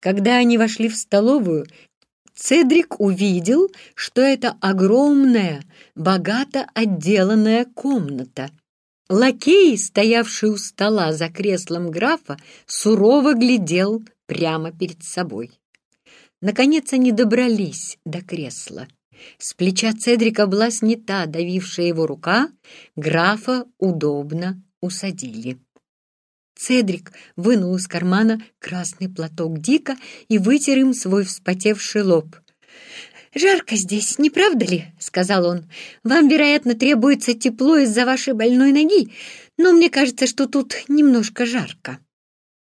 Когда они вошли в столовую, Цедрик увидел, что это огромная, богато отделанная комната. Лакей, стоявший у стола за креслом графа, сурово глядел прямо перед собой. Наконец они добрались до кресла. С плеча Цедрика была снята давившая его рука, графа удобно усадили. Цедрик вынул из кармана красный платок Дика и вытер им свой вспотевший лоб. «Жарко здесь, не правда ли?» — сказал он. «Вам, вероятно, требуется тепло из-за вашей больной ноги, но мне кажется, что тут немножко жарко».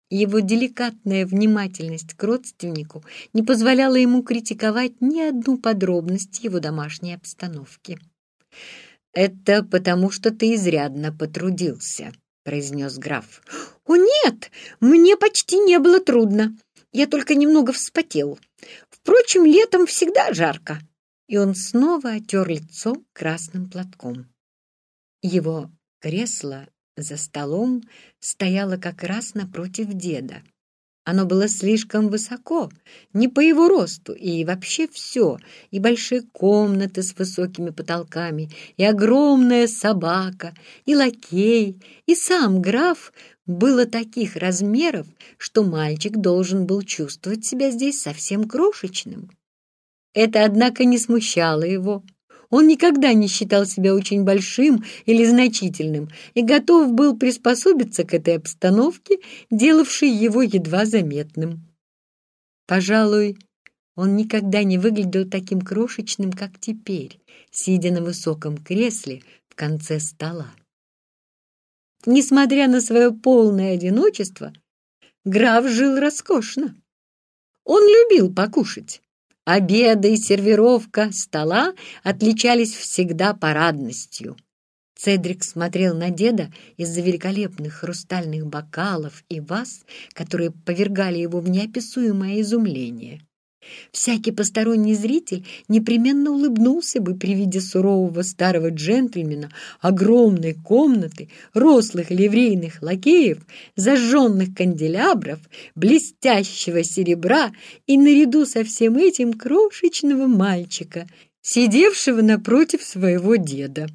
Его деликатная внимательность к родственнику не позволяла ему критиковать ни одну подробность его домашней обстановки. «Это потому, что ты изрядно потрудился», — произнес граф. «О, нет, мне почти не было трудно. Я только немного вспотел. Впрочем, летом всегда жарко». И он снова отер лицо красным платком. Его кресло за столом стояло как раз напротив деда. Оно было слишком высоко, не по его росту, и вообще все, и большие комнаты с высокими потолками, и огромная собака, и лакей, и сам граф было таких размеров, что мальчик должен был чувствовать себя здесь совсем крошечным. Это, однако, не смущало его. Он никогда не считал себя очень большим или значительным и готов был приспособиться к этой обстановке, делавшей его едва заметным. Пожалуй, он никогда не выглядел таким крошечным, как теперь, сидя на высоком кресле в конце стола. Несмотря на свое полное одиночество, граф жил роскошно. Он любил покушать. Обеды и сервировка стола отличались всегда парадностью. Цедрик смотрел на деда из-за великолепных хрустальных бокалов и ваз, которые повергали его в неописуемое изумление. Всякий посторонний зритель непременно улыбнулся бы при виде сурового старого джентльмена, огромной комнаты, рослых ливрейных лакеев, зажженных канделябров, блестящего серебра и наряду со всем этим крошечного мальчика, сидевшего напротив своего деда.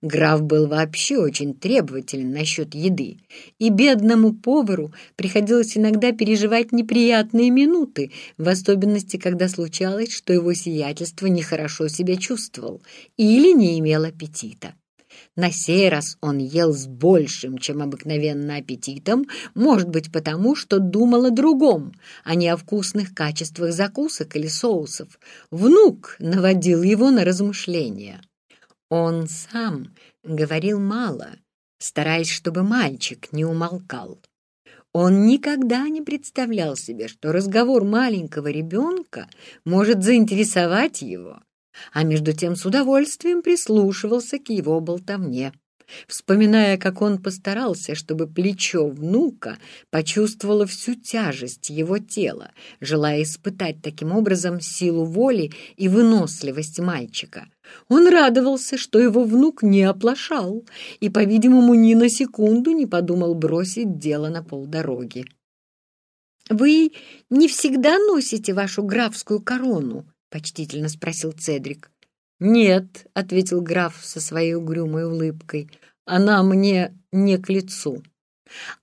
Граф был вообще очень требователен насчет еды, и бедному повару приходилось иногда переживать неприятные минуты, в особенности, когда случалось, что его сиятельство нехорошо себя чувствовал или не имел аппетита. На сей раз он ел с большим, чем обыкновенно аппетитом, может быть, потому, что думал о другом, а не о вкусных качествах закусок или соусов. Внук наводил его на размышления. Он сам говорил мало, стараясь, чтобы мальчик не умолкал. Он никогда не представлял себе, что разговор маленького ребенка может заинтересовать его, а между тем с удовольствием прислушивался к его болтовне вспоминая, как он постарался, чтобы плечо внука почувствовало всю тяжесть его тела, желая испытать таким образом силу воли и выносливость мальчика. Он радовался, что его внук не оплошал и, по-видимому, ни на секунду не подумал бросить дело на полдороги. «Вы не всегда носите вашу графскую корону?» — почтительно спросил Цедрик. «Нет», — ответил граф со своей угрюмой улыбкой, — «она мне не к лицу».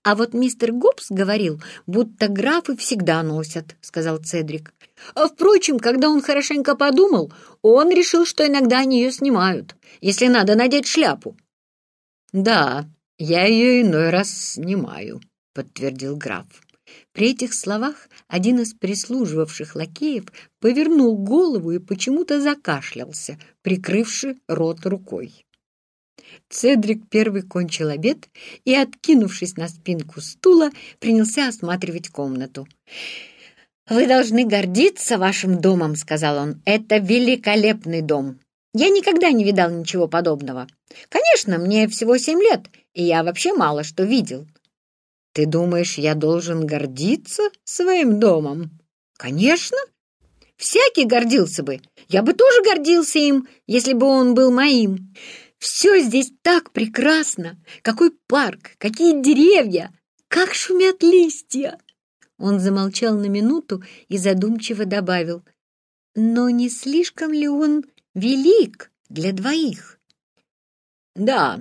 «А вот мистер Гоббс говорил, будто графы всегда носят», — сказал Цедрик. А, «Впрочем, когда он хорошенько подумал, он решил, что иногда они ее снимают, если надо надеть шляпу». «Да, я ее иной раз снимаю», — подтвердил граф. При этих словах один из прислуживавших лакеев повернул голову и почему-то закашлялся, прикрывши рот рукой. Цедрик первый кончил обед и, откинувшись на спинку стула, принялся осматривать комнату. «Вы должны гордиться вашим домом», — сказал он. «Это великолепный дом. Я никогда не видал ничего подобного. Конечно, мне всего семь лет, и я вообще мало что видел. Ты думаешь, я должен гордиться своим домом? Конечно. Всякий гордился бы. Я бы тоже гордился им, если бы он был моим. Все здесь так прекрасно. Какой парк, какие деревья, как шумят листья. Он замолчал на минуту и задумчиво добавил. «Но не слишком ли он велик для двоих?» «Да,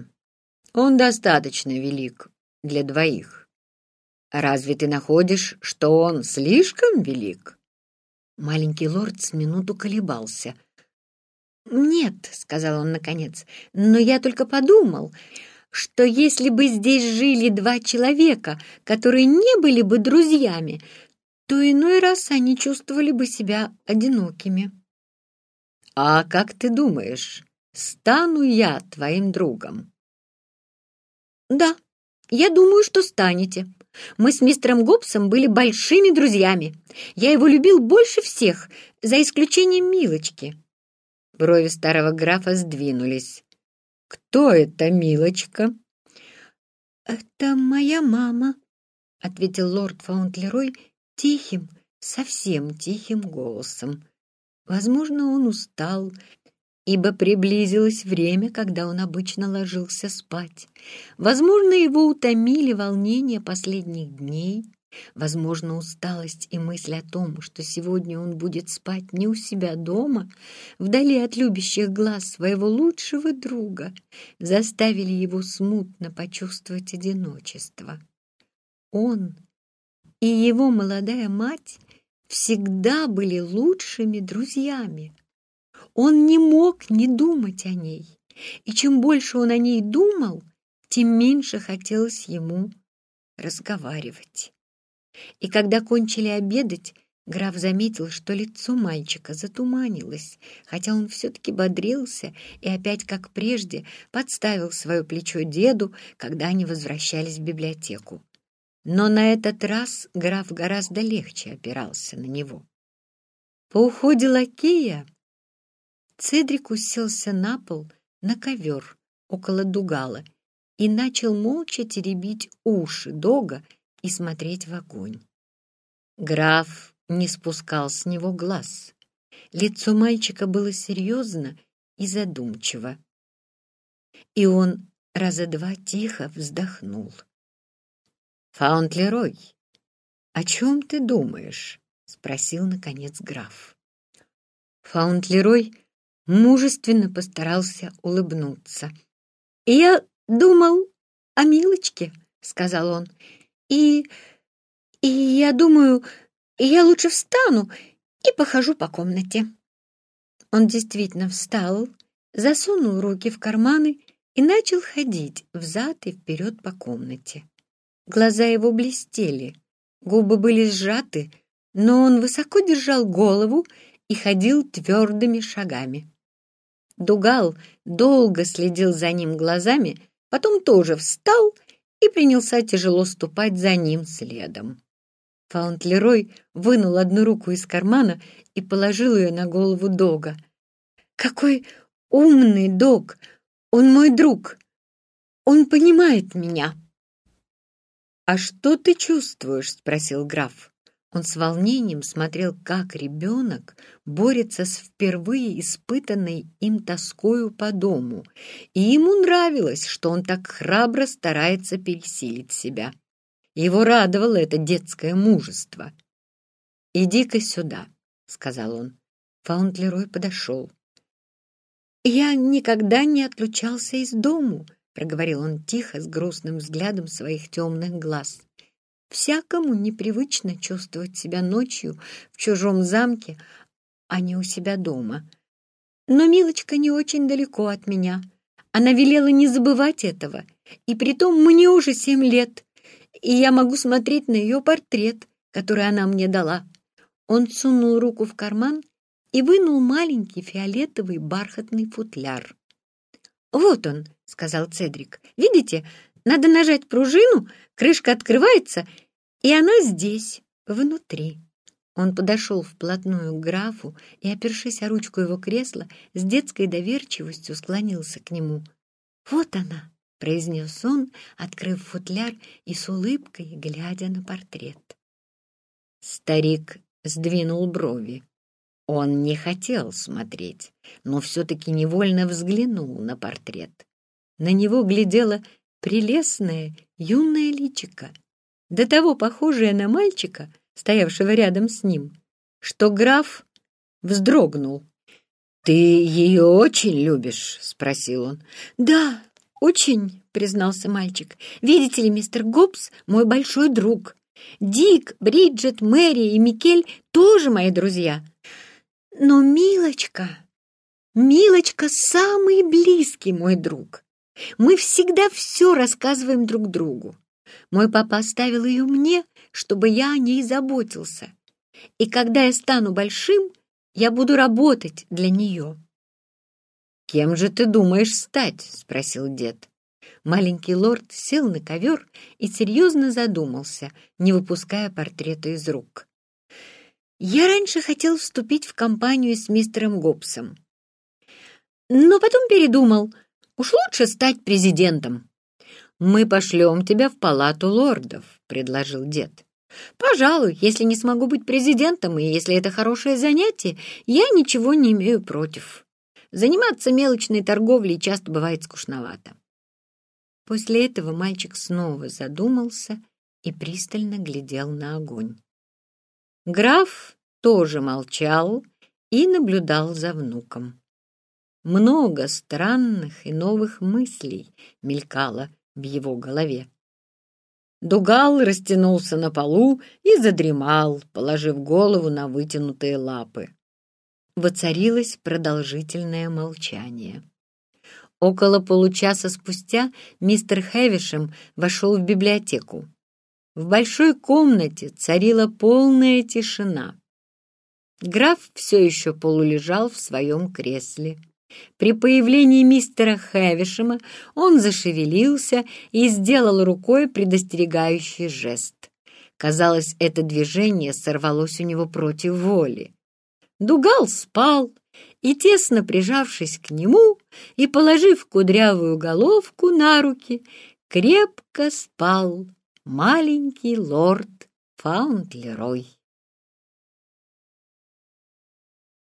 он достаточно велик для двоих. Разве ты находишь, что он слишком велик?» Маленький лорд с минуту колебался. «Нет», — сказал он наконец, — «но я только подумал, что если бы здесь жили два человека, которые не были бы друзьями, то иной раз они чувствовали бы себя одинокими». «А как ты думаешь, стану я твоим другом?» «Да, я думаю, что станете. Мы с мистером Гобсом были большими друзьями. Я его любил больше всех, за исключением Милочки». Брови старого графа сдвинулись. «Кто это, Милочка?» «Это моя мама», — ответил лорд Фаунтлерой тихим, совсем тихим голосом. Возможно, он устал ибо приблизилось время, когда он обычно ложился спать. Возможно, его утомили волнения последних дней, возможно, усталость и мысль о том, что сегодня он будет спать не у себя дома, вдали от любящих глаз своего лучшего друга, заставили его смутно почувствовать одиночество. Он и его молодая мать всегда были лучшими друзьями. Он не мог не думать о ней, и чем больше он о ней думал, тем меньше хотелось ему разговаривать. И когда кончили обедать, граф заметил, что лицо мальчика затуманилось, хотя он все-таки бодрился и опять, как прежде, подставил свое плечо деду, когда они возвращались в библиотеку. Но на этот раз граф гораздо легче опирался на него. По уходе лакея Цедрик уселся на пол, на ковер, около дугала, и начал молча теребить уши дога и смотреть в огонь. Граф не спускал с него глаз. Лицо мальчика было серьезно и задумчиво. И он раза два тихо вздохнул. «Фаунтлерой, о чем ты думаешь?» — спросил, наконец, граф. Фаунтлерой мужественно постарался улыбнуться. «Я думал о Милочке», — сказал он, — «и... и я думаю, я лучше встану и похожу по комнате». Он действительно встал, засунул руки в карманы и начал ходить взад и вперед по комнате. Глаза его блестели, губы были сжаты, но он высоко держал голову и ходил твердыми шагами. Дугал долго следил за ним глазами, потом тоже встал и принялся тяжело ступать за ним следом. Фаунтлерой вынул одну руку из кармана и положил ее на голову Дога. «Какой умный Дог! Он мой друг! Он понимает меня!» «А что ты чувствуешь?» — спросил граф. Он с волнением смотрел, как ребенок борется с впервые испытанной им тоскою по дому, и ему нравилось, что он так храбро старается пересилить себя. Его радовало это детское мужество. «Иди-ка сюда», — сказал он. Фаунтлерой подошел. «Я никогда не отлучался из дому», — проговорил он тихо, с грустным взглядом своих темных глаз. Всякому непривычно чувствовать себя ночью в чужом замке, а не у себя дома. Но Милочка не очень далеко от меня. Она велела не забывать этого, и притом мне уже семь лет, и я могу смотреть на ее портрет, который она мне дала. Он сунул руку в карман и вынул маленький фиолетовый бархатный футляр. «Вот он», — сказал Цедрик. «Видите, надо нажать пружину, крышка открывается, и она здесь, внутри. Он подошел вплотную к графу и, опершись о ручку его кресла, с детской доверчивостью склонился к нему. «Вот она!» — произнес он, открыв футляр и с улыбкой глядя на портрет. Старик сдвинул брови. Он не хотел смотреть, но все-таки невольно взглянул на портрет. На него глядела прелестная юная личика, до того похожая на мальчика, стоявшего рядом с ним, что граф вздрогнул. «Ты ее очень любишь?» — спросил он. «Да, очень», — признался мальчик. «Видите ли, мистер Гоббс — мой большой друг. Дик, Бриджит, Мэри и Микель тоже мои друзья. Но Милочка, Милочка самый близкий мой друг. Мы всегда все рассказываем друг другу. Мой папа оставил ее мне, чтобы я о ней заботился. И когда я стану большим, я буду работать для нее. «Кем же ты думаешь стать?» — спросил дед. Маленький лорд сел на ковер и серьезно задумался, не выпуская портрета из рук. «Я раньше хотел вступить в компанию с мистером Гоббсом, но потом передумал. Уж лучше стать президентом». «Мы пошлем тебя в палату лордов», — предложил дед. «Пожалуй, если не смогу быть президентом, и если это хорошее занятие, я ничего не имею против. Заниматься мелочной торговлей часто бывает скучновато». После этого мальчик снова задумался и пристально глядел на огонь. Граф тоже молчал и наблюдал за внуком. Много странных и новых мыслей мелькало в его голове. Дугал растянулся на полу и задремал, положив голову на вытянутые лапы. Воцарилось продолжительное молчание. Около получаса спустя мистер Хэвишем вошел в библиотеку. В большой комнате царила полная тишина. Граф все еще полулежал в своем кресле. При появлении мистера Хэвишема он зашевелился и сделал рукой предостерегающий жест. Казалось, это движение сорвалось у него против воли. Дугал спал, и, тесно прижавшись к нему и положив кудрявую головку на руки, крепко спал маленький лорд Фаунтлерой.